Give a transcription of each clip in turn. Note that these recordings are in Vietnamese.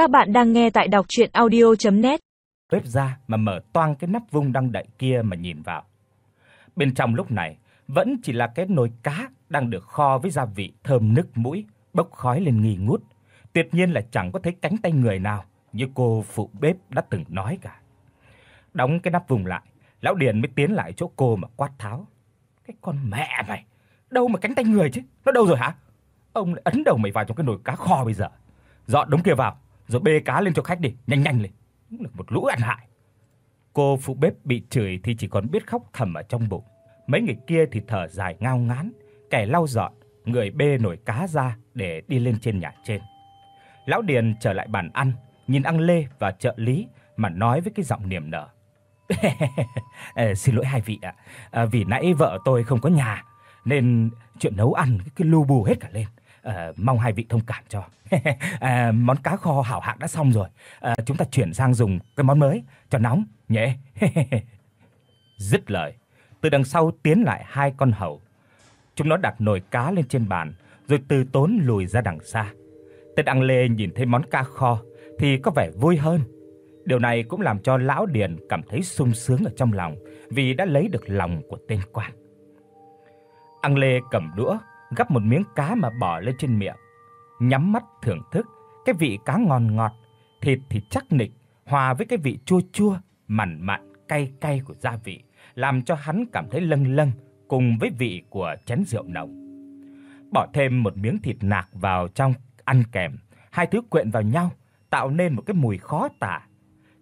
Các bạn đang nghe tại đọc audio net Bếp ra mà mở toang cái nắp vung đang đậy kia mà nhìn vào. Bên trong lúc này vẫn chỉ là cái nồi cá đang được kho với gia vị thơm nức mũi, bốc khói lên nghi ngút. Tuyệt nhiên là chẳng có thấy cánh tay người nào như cô phụ bếp đã từng nói cả. Đóng cái nắp vùng lại, lão Điền mới tiến lại chỗ cô mà quát tháo. Cái con mẹ mày, đâu mà cánh tay người chứ? Nó đâu rồi hả? Ông lại ấn đầu mày vào trong cái nồi cá kho bây giờ. Dọn đống kia vào, rồi bê cá lên cho khách đi, nhanh nhanh lên. Đúng là một lũ ăn hại. Cô phụ bếp bị chửi thì chỉ còn biết khóc thầm ở trong bụng. Mấy người kia thì thở dài ngao ngán, kẻ lau dọn, người bê nồi cá ra để đi lên trên nhà trên. Lão Điền trở lại bàn ăn, nhìn ăn Lê và trợ lý mà nói với cái giọng niềm nở. à, xin lỗi hai vị ạ. À, vì nãy vợ tôi không có nhà nên chuyện nấu ăn cái lu bù hết cả lên. Ờ, mong hai vị thông cảm cho. à, món cá kho hảo hạng đã xong rồi. À, chúng ta chuyển sang dùng cái món mới cho nóng nhé. Dứt lời, từ đằng sau tiến lại hai con hầu. Chúng nó đặt nồi cá lên trên bàn, rồi từ tốn lùi ra đằng xa. Tên ăn lê nhìn thấy món cá kho thì có vẻ vui hơn. Điều này cũng làm cho lão Điền cảm thấy sung sướng ở trong lòng vì đã lấy được lòng của tên quan. Ăn lê cầm đũa, gắp một miếng cá mà bỏ lên trên miệng, nhắm mắt thưởng thức cái vị cá ngon ngọt, thịt thì chắc nịch, hòa với cái vị chua chua, mặn mặn, cay cay của gia vị, làm cho hắn cảm thấy lâng lâng cùng với vị của chén rượu nồng. Bỏ thêm một miếng thịt nạc vào trong ăn kèm, hai thứ quyện vào nhau tạo nên một cái mùi khó tả.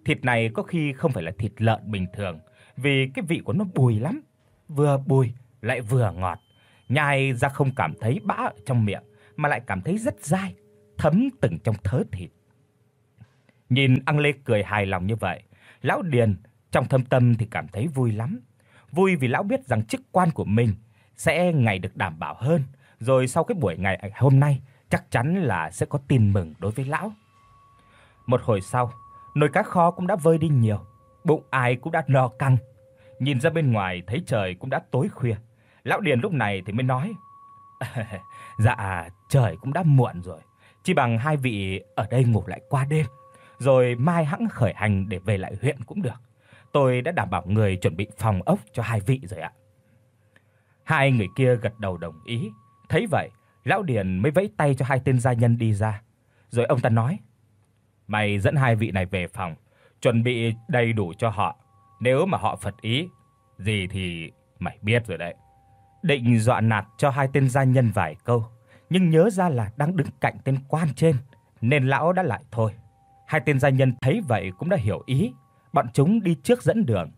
Thịt này có khi không phải là thịt lợn bình thường, vì cái vị của nó bùi lắm, vừa bùi lại vừa ngọt. Nhai ra không cảm thấy bã ở trong miệng mà lại cảm thấy rất dai, thấm từng trong thớ thịt. Nhìn Ang Lê cười hài lòng như vậy, lão Điền trong thâm tâm thì cảm thấy vui lắm. Vui vì lão biết rằng chức quan của mình sẽ ngày được đảm bảo hơn, rồi sau cái buổi ngày hôm nay chắc chắn là sẽ có tin mừng đối với lão. Một hồi sau, nồi cá kho cũng đã vơi đi nhiều, bụng ai cũng đã no căng. Nhìn ra bên ngoài thấy trời cũng đã tối khuya. Lão Điền lúc này thì mới nói: "Dạ, trời cũng đã muộn rồi, chỉ bằng hai vị ở đây ngủ lại qua đêm, rồi mai hẵng khởi hành để về lại huyện cũng được. Tôi đã đảm bảo người chuẩn bị phòng ốc cho hai vị rồi ạ." Hai người kia gật đầu đồng ý. Thấy vậy, lão Điền mới vẫy tay cho hai tên gia nhân đi ra. Rồi ông ta nói: "Mày dẫn hai vị này về phòng, chuẩn bị đầy đủ cho họ, nếu mà họ phật ý gì thì mày biết rồi đấy." Định dọa nạt cho hai tên gia nhân vài câu, nhưng nhớ ra là đang đứng cạnh tên quan trên, nên lão đã lại thôi. Hai tên gia nhân thấy vậy cũng đã hiểu ý, bọn chúng đi trước dẫn đường.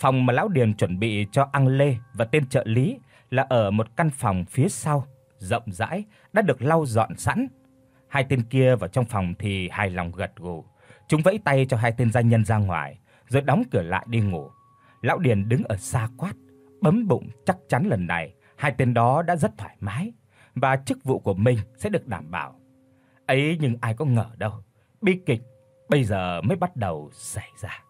Phòng mà lão Điền chuẩn bị cho Ang Lê và tên trợ lý là ở một căn phòng phía sau, rộng rãi, đã được lau dọn sẵn. Hai tên kia vào trong phòng thì hài lòng gật gù. Chúng vẫy tay cho hai tên gia nhân ra ngoài, rồi đóng cửa lại đi ngủ. Lão Điền đứng ở xa quát, bấm bụng chắc chắn lần này hai tên đó đã rất thoải mái và chức vụ của mình sẽ được đảm bảo. Ấy nhưng ai có ngờ đâu, bi kịch bây giờ mới bắt đầu xảy ra.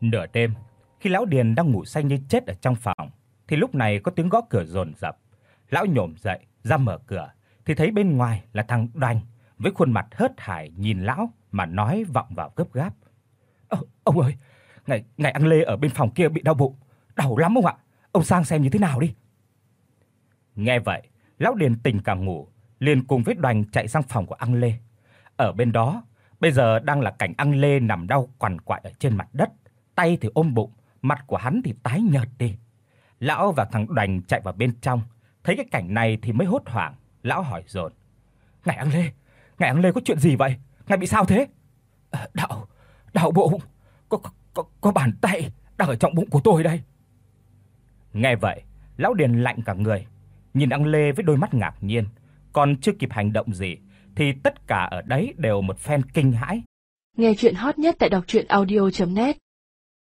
Nửa đêm, khi lão Điền đang ngủ say như chết ở trong phòng, thì lúc này có tiếng gõ cửa dồn dập. Lão nhổm dậy, ra mở cửa thì thấy bên ngoài là thằng Đoành với khuôn mặt hớt hải nhìn lão mà nói vọng vào gấp gáp. "Ô, ông ơi, ngày ngày ăn lê ở bên phòng kia bị đau bụng, đau lắm ông ạ. Ông sang xem như thế nào đi." Nghe vậy, lão Điền tỉnh cả ngủ, liền cùng với Đoành chạy sang phòng của ăn Lê. Ở bên đó, bây giờ đang là cảnh ăn Lê nằm đau quằn quại ở trên mặt đất, tay thì ôm bụng, mặt của hắn thì tái nhợt đi. Lão và thằng Đoành chạy vào bên trong, thấy cái cảnh này thì mới hốt hoảng, lão hỏi dồn: "Ngài ăn Lê, ngài ăn Lê có chuyện gì vậy? Ngài bị sao thế?" Ờ, à, đạo đau bụng, có có có bàn tay đang ở trong bụng của tôi đây." Nghe vậy, lão Điền lạnh cả người, nhìn Ang Lê với đôi mắt ngạc nhiên, còn chưa kịp hành động gì thì tất cả ở đấy đều một phen kinh hãi. Nghe truyện hot nhất tại doctruyenaudio.net